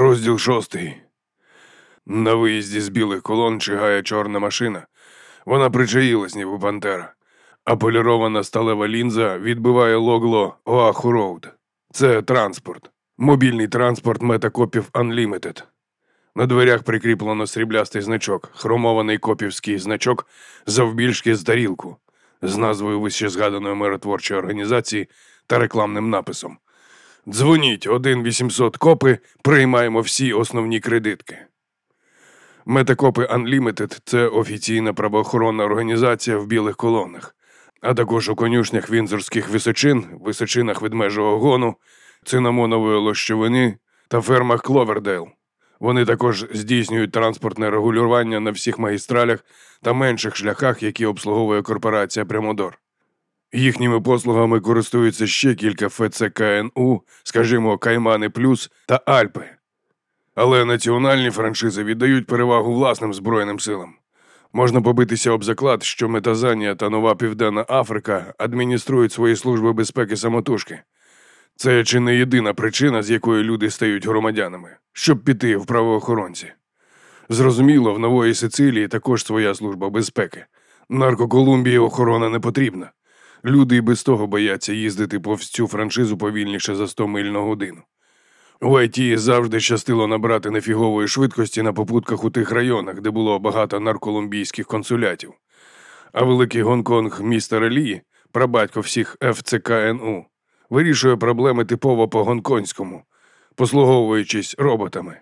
Розділ шостий. На виїзді з білих колон чигає чорна машина. Вона причаїлась, ніби пантера, а полірована сталева лінза відбиває логло Оаху Роуд. Це транспорт, мобільний транспорт метакопів Unlimited. На дверях прикріплено сріблястий значок, хромований копівський значок завбільшки з тарілку з назвою вищезгаданої миротворчої організації та рекламним написом. Дзвоніть 1 800 копи, приймаємо всі основні кредитки. Метакопи Unlimited – це офіційна правоохоронна організація в білих колонах, а також у конюшнях вінзорських височин, височинах ведмежого гону, цинамонової лощовини та фермах Кловердейл. Вони також здійснюють транспортне регулювання на всіх магістралях та менших шляхах, які обслуговує корпорація Прямодор. Їхніми послугами користуються ще кілька ФЦКНУ, скажімо, Каймани Плюс та Альпи. Але національні франшизи віддають перевагу власним Збройним силам. Можна побитися об заклад, що Метазанія та Нова Південна Африка адмініструють свої служби безпеки самотужки. Це чи не єдина причина, з якої люди стають громадянами, щоб піти в правоохоронці. Зрозуміло, в Нової Сицилії також своя служба безпеки. Наркоколумбії охорона не потрібна. Люди і без того бояться їздити повз цю франшизу повільніше за 100 миль на годину. У ІТ завжди щастило набрати нефігової швидкості на попутках у тих районах, де було багато нарколумбійських консулятів. А великий Гонконг міста Релії, прабатько всіх ФЦКНУ, вирішує проблеми типово по гонконгському, послуговуючись роботами.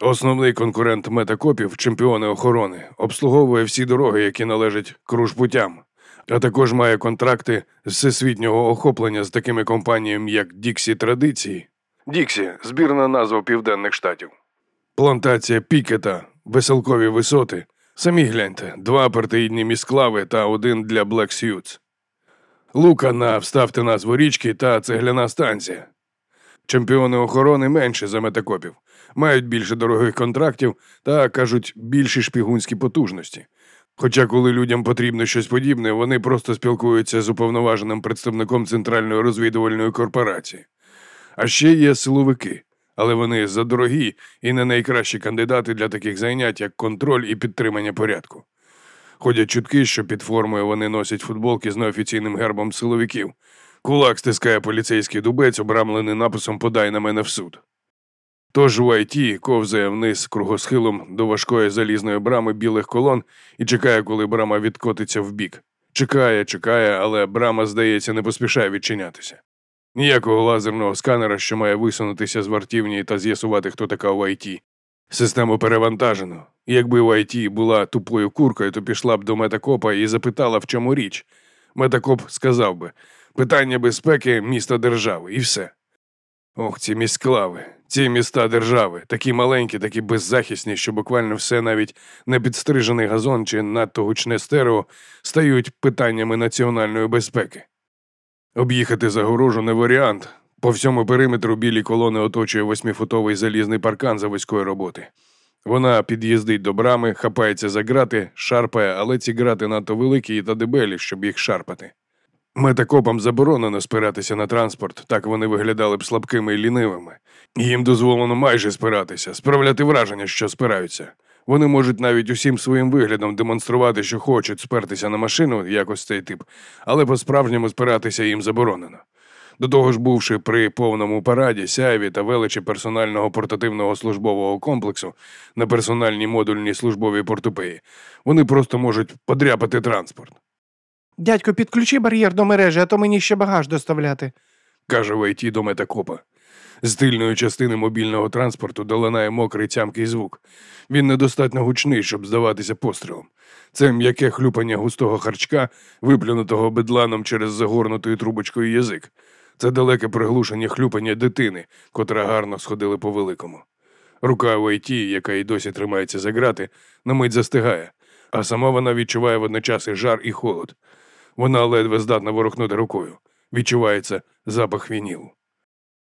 Основний конкурент метакопів, чемпіони охорони, обслуговує всі дороги, які належать кружпутям, а також має контракти з всесвітнього охоплення з такими компаніями, як Діксі Традиції. Діксі збірна назва Південних Штатів. Плантація Пікета, веселкові висоти. Самі гляньте, два партийні місклави та один для Black Suits. Лука на вставте назву річки та цегляна станція. Чемпіони охорони менше за метакопів, мають більше дорогих контрактів та кажуть більші шпігунські потужності. Хоча, коли людям потрібно щось подібне, вони просто спілкуються з уповноваженим представником Центральної розвідувальної корпорації. А ще є силовики, але вони задорогі і не найкращі кандидати для таких зайнять, як контроль і підтримання порядку. Ходять чутки, що під формою вони носять футболки з неофіційним гербом силовиків. Кулак стискає поліцейський дубець, обрамлений написом Подай на мене в суд. Тож YT ковзає вниз кругосхилом до важкої залізної брами білих колон і чекає, коли брама відкотиться вбік. Чекає, чекає, але брама, здається, не поспішає відчинятися. Ніякого лазерного сканера, що має висунутися з вартівні та з'ясувати, хто така YT. Систему перевантажено. Якби YT була тупою куркою, то пішла б до метакопа і запитала, в чому річ. Метакоп сказав би питання безпеки міста держави і все. Ох, ці міськлави, ці міста держави, такі маленькі, такі беззахисні, що буквально все навіть непідстрижений газон чи надто гучне стерео стають питаннями національної безпеки. Об'їхати загорожу не варіант. По всьому периметру білі колони оточує восьмифутовий залізний паркан заводської роботи. Вона під'їздить до брами, хапається за грати, шарпає, але ці грати надто великі та дебелі, щоб їх шарпати. Метакопам заборонено спиратися на транспорт, так вони виглядали б слабкими і лінивими. Їм дозволено майже спиратися, справляти враження, що спираються. Вони можуть навіть усім своїм виглядом демонструвати, що хочуть спертися на машину, якось цей тип, але по-справжньому спиратися їм заборонено. До того ж, бувши при повному параді, сяйві та величі персонального портативного службового комплексу на персональній модульній службовій портупеї, вони просто можуть подряпати транспорт. Дядько, підключи бар'єр до мережі, а то мені ще багаж доставляти. каже в ІТ до метакопа. З тильної частини мобільного транспорту долинає мокрий тямкий звук. Він недостатньо гучний, щоб здаватися пострілом. Це м'яке хлюпання густого харчка, виплюнутого бедланом через загорнутою трубочкою язик. Це далеке приглушення хлюпання дитини, котра гарно сходили по великому. Рука ІТ, яка й досі тримається за грати, на мить застигає, а сама вона відчуває водночас і жар, і холод. Вона ледве здатна ворухнути рукою. Відчувається запах вінілу.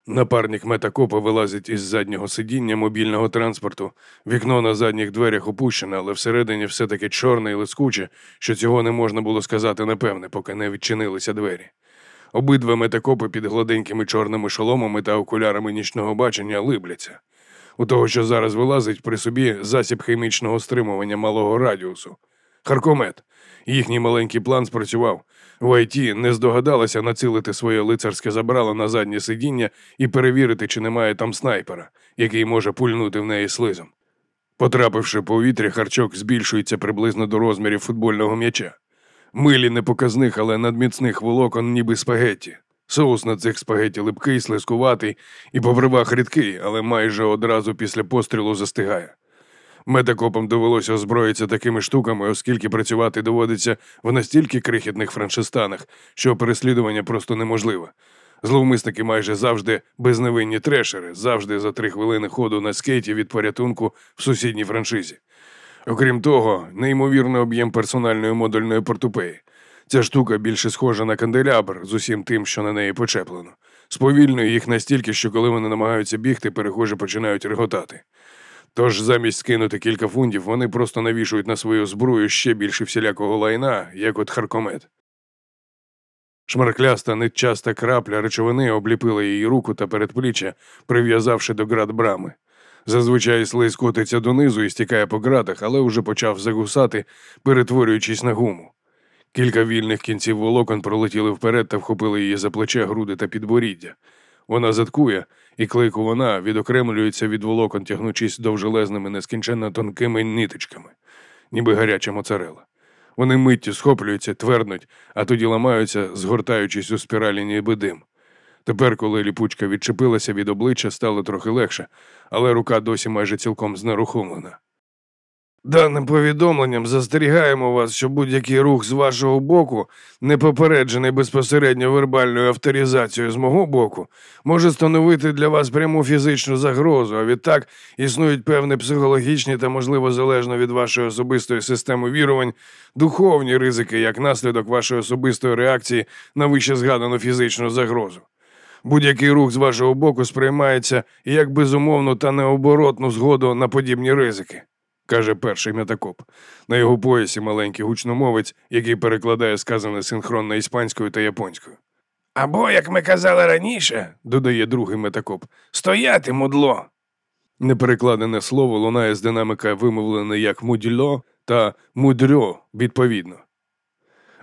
Напарник метакопа вилазить із заднього сидіння мобільного транспорту. Вікно на задніх дверях опущене, але всередині все таки чорне і лискуче, що цього не можна було сказати напевне, поки не відчинилися двері. Обидва метакопи під гладенькими чорними шоломами та окулярами нічного бачення либляться. У того, що зараз вилазить при собі засіб хімічного стримування малого радіусу. Харкомет. Їхній маленький план спрацював. В ІТ не здогадалася націлити своє лицарське забрало на заднє сидіння і перевірити, чи немає там снайпера, який може пульнути в неї слизом. Потрапивши повітря, харчок збільшується приблизно до розмірів футбольного м'яча. Милі не показних, але надміцних волокон, ніби спагетті. Соус на цих спагетті липкий, слизкуватий і по рідкий, але майже одразу після пострілу застигає. Медикопам довелося озброїтися такими штуками, оскільки працювати доводиться в настільки крихітних франшистанах, що переслідування просто неможливе. Зловмисники майже завжди безневинні трешери, завжди за три хвилини ходу на скейті від порятунку в сусідній франшизі. Окрім того, неймовірний об'єм персональної модульної портупеї. Ця штука більше схожа на канделябр з усім тим, що на неї почеплено. Сповільнює їх настільки, що коли вони намагаються бігти, перехожі починають реготати. Тож замість скинути кілька фунтів, вони просто навішують на свою зброю ще більше всілякого лайна, як от харкомет. Шмаркляста нечаста крапля речовини обліпила її руку та передпліччя, прив'язавши до град брами. Зазвичай слиз котиться донизу і стікає по градах, але вже почав загусати, перетворюючись на гуму. Кілька вільних кінців волокон пролетіли вперед та вхопили її за плече, груди та підборіддя. Вона заткує, і клейку вона відокремлюється від волокон, тягнучись довжелезними нескінченно тонкими ниточками, ніби гаряча моцарела. Вони миттю схоплюються, тверднуть, а тоді ламаються, згортаючись у спіралі ніби дим. Тепер, коли ліпучка відчепилася від обличчя, стало трохи легше, але рука досі майже цілком знерухомлена. Даним повідомленням застерігаємо вас, що будь-який рух з вашого боку, не попереджений безпосередньо вербальною авторизацією з мого боку, може становити для вас пряму фізичну загрозу, а відтак існують певні психологічні та, можливо, залежно від вашої особистої системи вірувань, духовні ризики як наслідок вашої особистої реакції на вище згадану фізичну загрозу. Будь-який рух з вашого боку сприймається як безумовну та необоротну згоду на подібні ризики каже перший метакоп. На його поясі маленький гучномовець, який перекладає сказане синхронно іспанською та японською. Або, як ми казали раніше, додає другий метакоп, стояти, мудло. Неперекладене слово лунає з динамика, вимовлене як мудільо та мудрьо відповідно.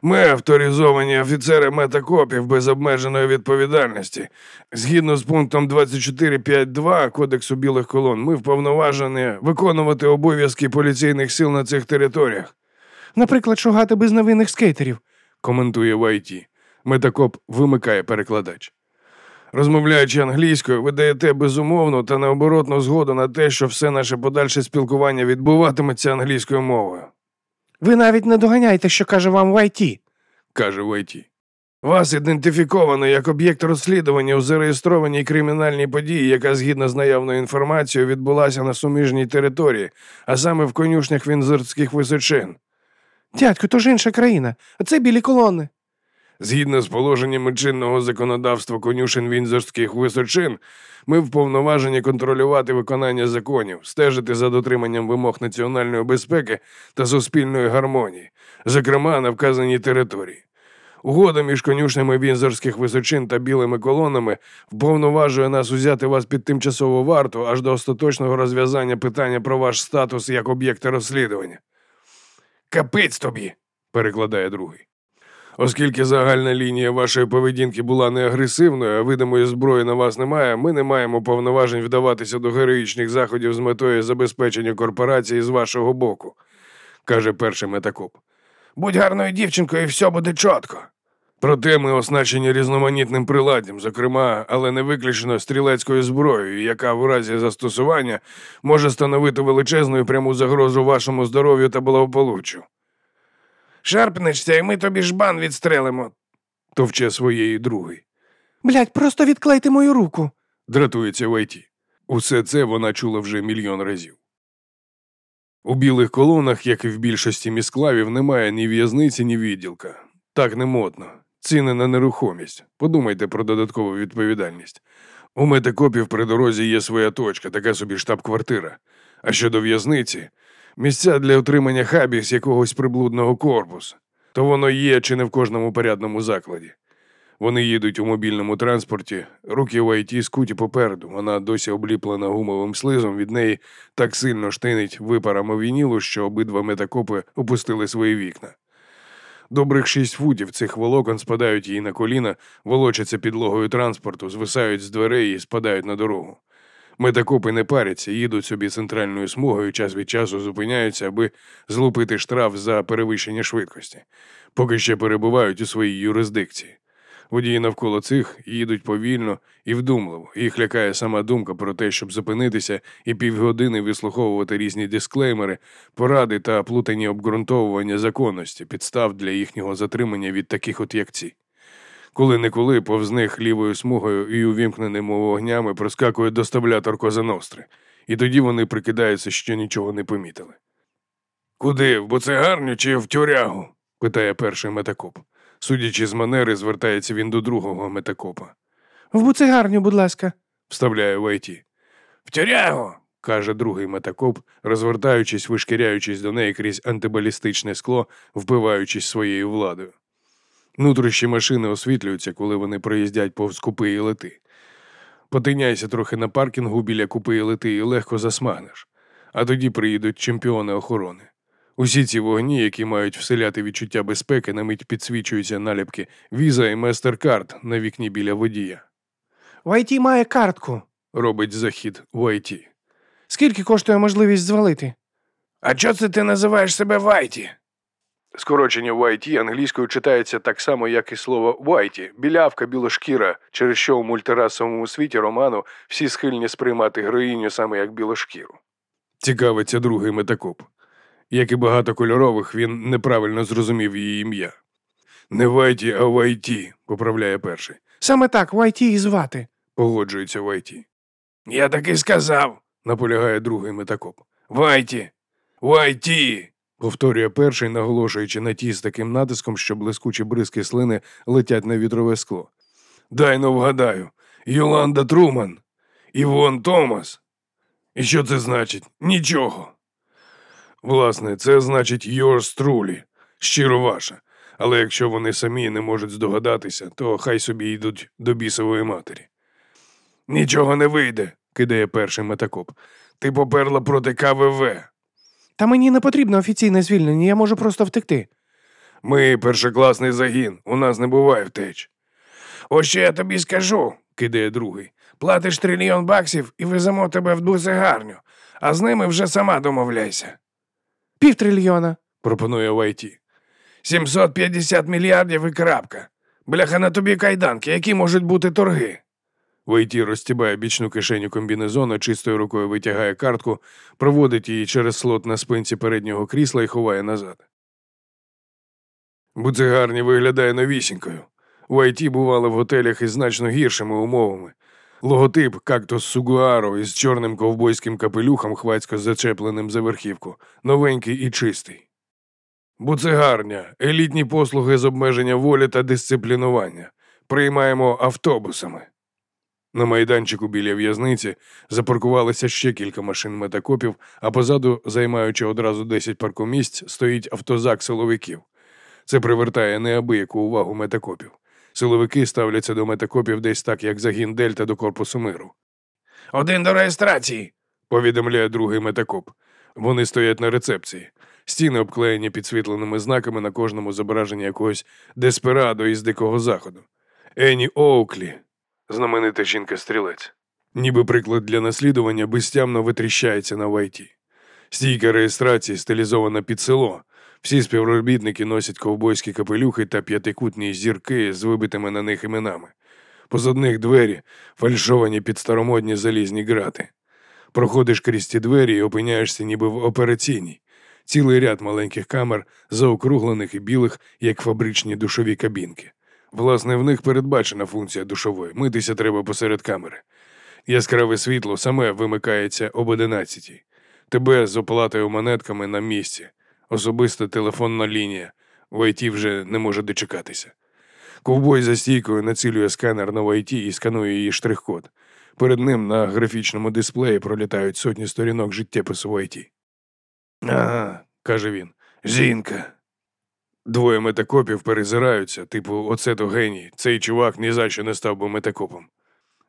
Ми авторизовані офіцери метакопів без обмеженої відповідальності. Згідно з пунктом 24.5.2 Кодексу білих колон, ми вповноважені виконувати обов'язки поліційних сил на цих територіях. Наприклад, шугати безневинних скейтерів. коментує Вайті. Метакоп вимикає перекладач. Розмовляючи англійською, ви даєте безумовну та необоротну згоду на те, що все наше подальше спілкування відбуватиметься англійською мовою. Ви навіть не доганяєте, що каже вам в ІТ. каже Вайті. Вас ідентифіковано як об'єкт розслідування у зареєстрованій кримінальній події, яка згідно з наявною інформацією відбулася на суміжній території, а саме в конюшнях Вінзорських височин. Дядько, то ж інша країна, а це білі колони. Згідно з положеннями чинного законодавства конюшин Вінзорських височин, ми вповноважені контролювати виконання законів, стежити за дотриманням вимог національної безпеки та суспільної гармонії, зокрема на вказаній території. Угода між конюшнями Вінзорських височин та білими колонами вповноважує нас узяти вас під тимчасову варту аж до остаточного розв'язання питання про ваш статус як об'єкта розслідування. Капець тобі, перекладає другий. Оскільки загальна лінія вашої поведінки була не агресивною, а видимої зброї на вас немає, ми не маємо повноважень вдаватися до героїчних заходів з метою забезпечення корпорації з вашого боку, каже перший метакоп. Будь гарною дівчинкою, і все буде чітко. Проте ми оснащені різноманітним приладдям, зокрема, але не виключно стрілецькою зброєю, яка в разі застосування може становити величезну і пряму загрозу вашому здоров'ю та благополуччю. Шарпнешся, і ми тобі жбан відстрелимо, товче своєї другої. Блядь, просто відклейте мою руку. Дратується Вайті. Усе це вона чула вже мільйон разів. У білих колонах, як і в більшості місклавів, немає ні в'язниці, ні відділка. Так не модно. Ціни на нерухомість. Подумайте про додаткову відповідальність. У метакопів при дорозі є своя точка, така собі штаб-квартира. А щодо в'язниці, місця для отримання хабів з якогось приблудного корпусу, то воно є чи не в кожному порядному закладі. Вони їдуть у мобільному транспорті, руки в АйТі скуті попереду. Вона досі обліплена гумовим слизом. Від неї так сильно штинить випарами вінілу, що обидва метакопи опустили свої вікна. Добрих шість футів цих волокон спадають їй на коліна, волочаться підлогою транспорту, звисають з дверей і спадають на дорогу. Метакопи не паряться, їдуть собі центральною смугою, час від часу зупиняються, аби злупити штраф за перевищення швидкості, поки ще перебувають у своїй юрисдикції. Водії навколо цих їдуть повільно і вдумливо. Їх лякає сама думка про те, щоб зупинитися і півгодини вислуховувати різні дисклеймери, поради та плутані обґрунтовування законності, підстав для їхнього затримання від таких от як ці. Коли неколи повз них лівою смугою і увімкненими вогнями проскакує доставлятор Козаностри, і тоді вони прикидаються, що нічого не помітили. Куди? В буцегарню чи в тюрягу? питає перший метакоп. Судячи з манери, звертається він до другого метакопа. В буцигарню, будь ласка. Вставляє в АйТі. В тюрягу, каже другий метакоп, розвертаючись, вишкіряючись до неї крізь антибалістичне скло, вбиваючись своєю владою. Нутрощі машини освітлюються, коли вони проїздять повз купи і лети. Потиняйся трохи на паркінгу біля купи і лети і легко засмагнеш. А тоді приїдуть чемпіони охорони. Усі ці вогні, які мають вселяти відчуття безпеки, на мить підсвічуються наліпки Віза і Мастеркард на вікні біля водія. В АйТі має картку. Робить захід в АйТі. Скільки коштує можливість звалити? А чого це ти називаєш себе Whitey? Скорочення YT англійською читається так само, як і слово «whitey» – білявка, білошкіра, через що у мультирасовому світі роману всі схильні сприймати героїню саме як білошкіру. Цікавиться другий метакоп. Як і багатокольорових, він неправильно зрозумів її ім'я. Не Вайті, а Вайті, поправляє перший. Саме так, YT і звати. Погоджується YT. Я так і сказав, наполягає другий метакоп. Вайті! Вайті! Повторює перший, наголошуючи на ті з таким натиском, що блискучі бризки слини летять на вітрове скло. Дай но вгадаю. Йоланда Труман. Івон Томас. І що це значить? Нічого. Власне, це значить yours truly, щиро ваша. Але якщо вони самі не можуть здогадатися, то хай собі йдуть до бісової матері. Нічого не вийде, кидає перший метакоп. Ти поперла проти КВВ. Та мені не потрібно офіційне звільнення, я можу просто втекти. Ми першокласний загін, у нас не буває втеч. Ось що я тобі скажу, кидає другий. Платиш трильйон баксів і веземо тебе в бузегарню, а з ними вже сама домовляйся, Півтрильйона. пропонує Вайті. 750 мільярдів і крапка. Бляха на тобі кайданки, які можуть бути торги. Войті розтібає бічну кишеню комбінезона, чистою рукою витягає картку, проводить її через слот на спинці переднього крісла і ховає назад. Буцегарні виглядає новісінькою. У АйТі бували в готелях із значно гіршими умовами. Логотип кактус Сугуаро із чорним ковбойським капелюхом, хвацько зачепленим за верхівку, новенький і чистий. Буцегарня, елітні послуги з обмеження волі та дисциплінування. Приймаємо автобусами. На майданчику біля в'язниці запаркувалися ще кілька машин метакопів, а позаду, займаючи одразу 10 паркомісць, стоїть автозак силовиків. Це привертає неабияку увагу метакопів. Силовики ставляться до метакопів десь так, як загін Дельта до корпусу миру. Один до реєстрації, повідомляє другий метакоп. Вони стоять на рецепції. Стіни обклеєні підсвітленими знаками на кожному зображенні якогось деспирадо із дикого заходу. Ені Оуклі, знаменита жінка-стрілець. Ніби приклад для наслідування безтямно витріщається на вайті. Стійка реєстрації стилізована під село. Всі співробітники носять ковбойські капелюхи та п'ятикутні зірки з вибитими на них іменами. Позад них двері, фальшовані під старомодні залізні грати. Проходиш крізь ті двері і опиняєшся ніби в операційній. Цілий ряд маленьких камер, заокруглених і білих, як фабричні душові кабінки. Власне, в них передбачена функція душової. Митися треба посеред камери. Яскраве світло саме вимикається об одинадцятій. Тебе з оплатою монетками на місці. Особиста телефонна лінія. YT вже не може дочекатися. Ковбой за стійкою націлює сканер на YT і сканує її штрих-код. Перед ним на графічному дисплеї пролітають сотні сторінок життєпису YT. Ага, каже він. Жінка. Двоє метакопів перезираються, типу, оце то геній. Цей чувак ні за що не став би метакопом.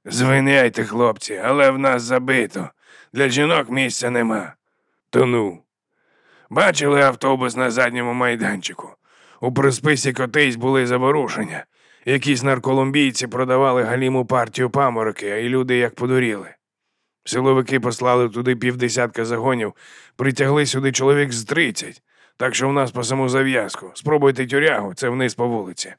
Звиняйте, хлопці, але в нас забито. Для жінок місця нема. То ну. Бачили автобус на задньому майданчику. У присписі котись були заворушення. Якісь нарколомбійці продавали галіму партію памороки, а й люди як подуріли. Силовики послали туди півдесятка загонів, притягли сюди чоловік з тридцять. Так що в нас по саму зав'язку. Спробуйте тюрягу, це вниз по вулиці.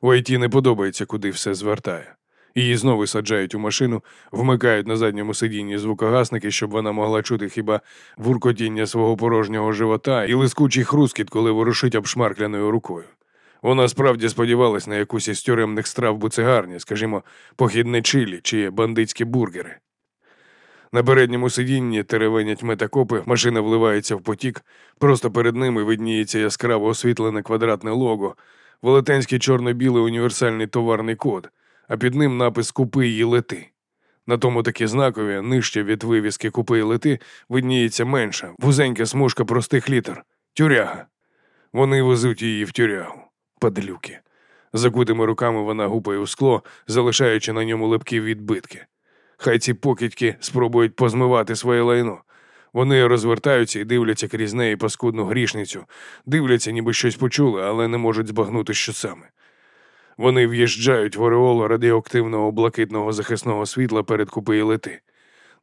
У не подобається, куди все звертає. Її знову саджають у машину, вмикають на задньому сидінні звукогасники, щоб вона могла чути хіба вуркотіння свого порожнього живота і лискучий хрускіт, коли ворушить обшмаркляною рукою. Вона справді сподівалась на якусь із тюремних страв буцегарні, скажімо, похідне чилі чи бандитські бургери. На передньому сидінні теревенять метакопи, машина вливається в потік, просто перед ними видніється яскраво освітлене квадратне лого, велетенський чорно-білий універсальний товарний код, а під ним напис Купи і лети. На тому такі знакові, нижче від вивіски Купи і лети, видніється менша, вузенька смужка простих літер тюряга. Вони везуть її в тюрягу. Падлюки. Закутими руками вона гупає у скло, залишаючи на ньому липкі відбитки. Хай ці покидьки спробують позмивати своє лайно. Вони розвертаються і дивляться крізь неї паскудну грішницю, дивляться, ніби щось почули, але не можуть збагнути, що саме. Вони в'їжджають в ореол радіоактивного блакитного захисного світла перед купи лети.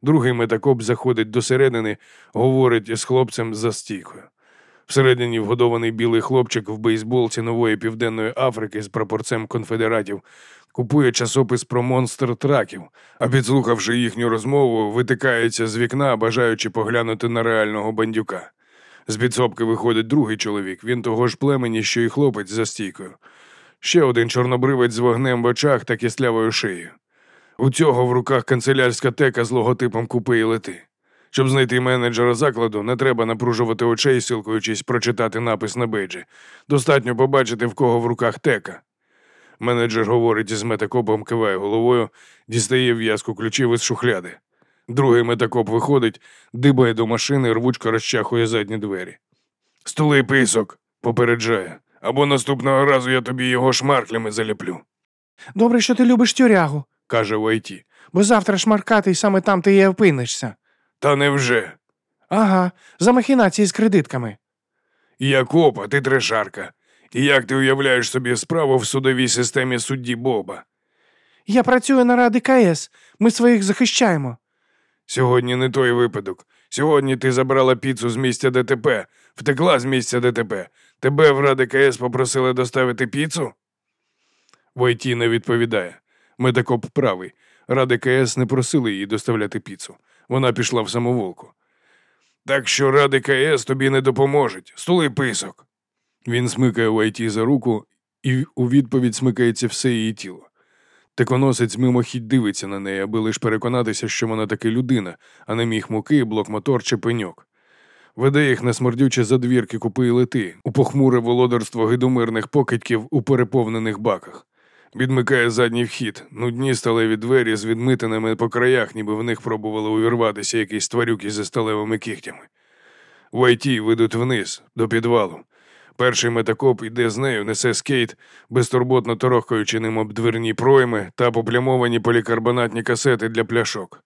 Другий метакоп заходить до середини, говорить із хлопцем за стійкою. Всередині вгодований білий хлопчик в бейсболці нової південної Африки з прапорцем конфедератів купує часопис про монстр траків, а підслухавши їхню розмову, витикається з вікна, бажаючи поглянути на реального бандюка. З підсобки виходить другий чоловік, він того ж племені, що й хлопець за стійкою. Ще один чорнобривець з вогнем в очах та кислявою шиєю. У цього в руках канцелярська тека з логотипом купи і лети. Щоб знайти менеджера закладу, не треба напружувати очей, силкуючись прочитати напис на бейджі. Достатньо побачити, в кого в руках тека. Менеджер говорить із метакопом, киває головою, дістає в'язку ключів із шухляди. Другий метакоп виходить, дибає до машини, рвучко розчахує задні двері. Стули писок, попереджає. Або наступного разу я тобі його шмарклями заліплю, Добре, що ти любиш тюрягу, каже Вайті. бо завтра шмаркати і саме там ти і опинишся. Та невже? Ага, за махінації з кредитками. Я коп, а ти трешарка. І як ти уявляєш собі справу в судовій системі судді Боба? Я працюю на ради КС, ми своїх захищаємо. Сьогодні не той випадок. Сьогодні ти забрала піцу з місця ДТП, втекла з місця ДТП. Тебе в Ради КС попросили доставити піцу? Войті не відповідає. Медикоп правий. Ради КС не просили її доставляти піцу. Вона пішла в самоволку. Так що Ради КС тобі не допоможуть. Стули писок. Він смикає Войті за руку, і у відповідь смикається все її тіло. Тиконосець мимохідь дивиться на неї, аби лиш переконатися, що вона таки людина, а не міг муки, блокмотор чи пеньок. Веде їх на смердючі задвірки купи і лети, у похмуре володарство гидомирних покидьків у переповнених баках. Відмикає задній вхід, нудні сталеві двері з відмитинами по краях, ніби в них пробували увірватися якісь тварюки зі сталевими кігтями. В ІТ ведуть вниз, до підвалу. Перший метакоп іде з нею, несе скейт, безтурботно торохкаючи ним об дверні пройми та поплямовані полікарбонатні касети для пляшок.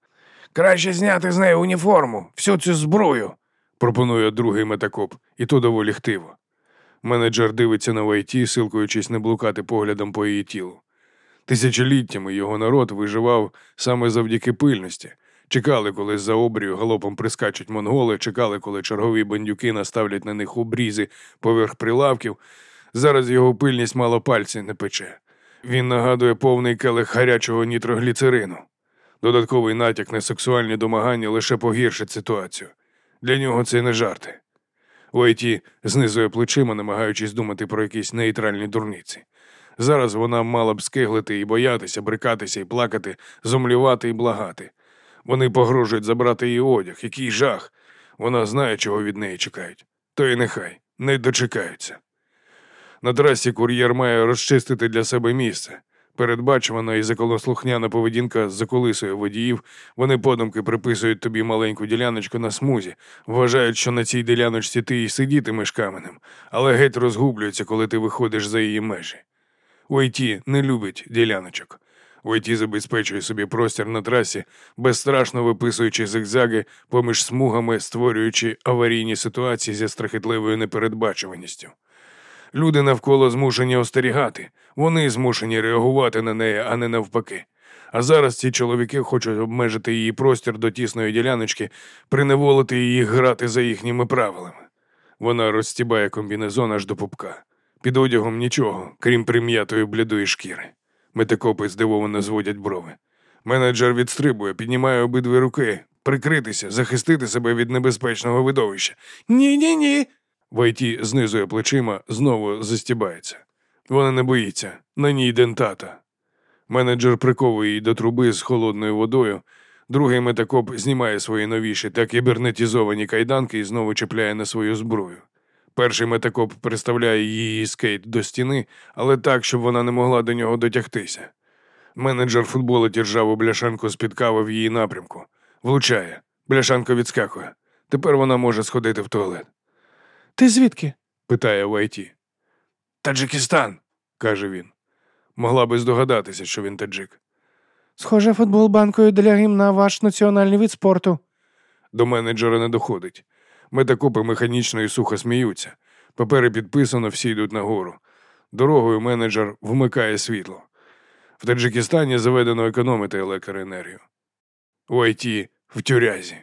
Краще зняти з неї уніформу, всю цю зброю, пропонує другий метакоп, і то доволі хтиво. Менеджер дивиться на Вайті, силкуючись не блукати поглядом по її тілу. Тисячоліттями його народ виживав саме завдяки пильності. Чекали, коли за обрію галопом прискачуть монголи, чекали, коли чергові бандюки наставлять на них обрізи поверх прилавків. Зараз його пильність мало пальці не пече. Він нагадує повний келих гарячого нітрогліцерину. Додатковий натяк на сексуальні домагання лише погіршить ситуацію. Для нього це не жарти. Уайті знизує плечима, намагаючись думати про якісь нейтральні дурниці. Зараз вона мала б скиглити і боятися, брикатися і плакати, зомлювати і благати. Вони погрожують забрати її одяг, який жах. Вона знає, чого від неї чекають. То і нехай не дочекаються. На трасі кур'єр має розчистити для себе місце. Передбачувана і законослухняна поведінка заколисує водіїв, вони подумки приписують тобі маленьку діляночку на смузі, вважають, що на цій діляночці ти і сидітимеш каменем, але геть розгублюються, коли ти виходиш за її межі. У ІТ не любить діляночок. У ІТ забезпечує собі простір на трасі, безстрашно виписуючи зигзаги поміж смугами, створюючи аварійні ситуації зі страхітливою непередбачуваністю. Люди навколо змушені остерігати, вони змушені реагувати на неї, а не навпаки. А зараз ці чоловіки хочуть обмежити її простір до тісної діляночки, приневолити її грати за їхніми правилами. Вона розстібає комбінезон аж до пупка. Під одягом нічого, крім прим'ятої блідої шкіри. Метикопи здивовано зводять брови. Менеджер відстрибує, піднімає обидві руки, прикритися, захистити себе від небезпечного видовища. Ні, ні, ні. Вайті знизує плечима, знову застібається. Вона не боїться, на ній дентата. Менеджер приковує її до труби з холодною водою. Другий метакоп знімає свої новіші та кібернетизовані кайданки і знову чіпляє на свою зброю. Перший метакоп приставляє її скейт до стіни, але так, щоб вона не могла до нього дотягтися. Менеджер футболить ржаву бляшанку з-під кави в її напрямку. Влучає. Бляшанка відскакує. Тепер вона може сходити в туалет. Ти звідки? питає Вайті. Таджикистан, каже він. Могла би здогадатися, що він таджик. Схоже, футбол банкою для гімна ваш національний вид спорту. До менеджера не доходить. Метакопи механічно і сухо сміються. Папери підписано, всі йдуть нагору. Дорогою менеджер вмикає світло. В Таджикистані заведено економити електроенергію. У ІТ в тюрязі.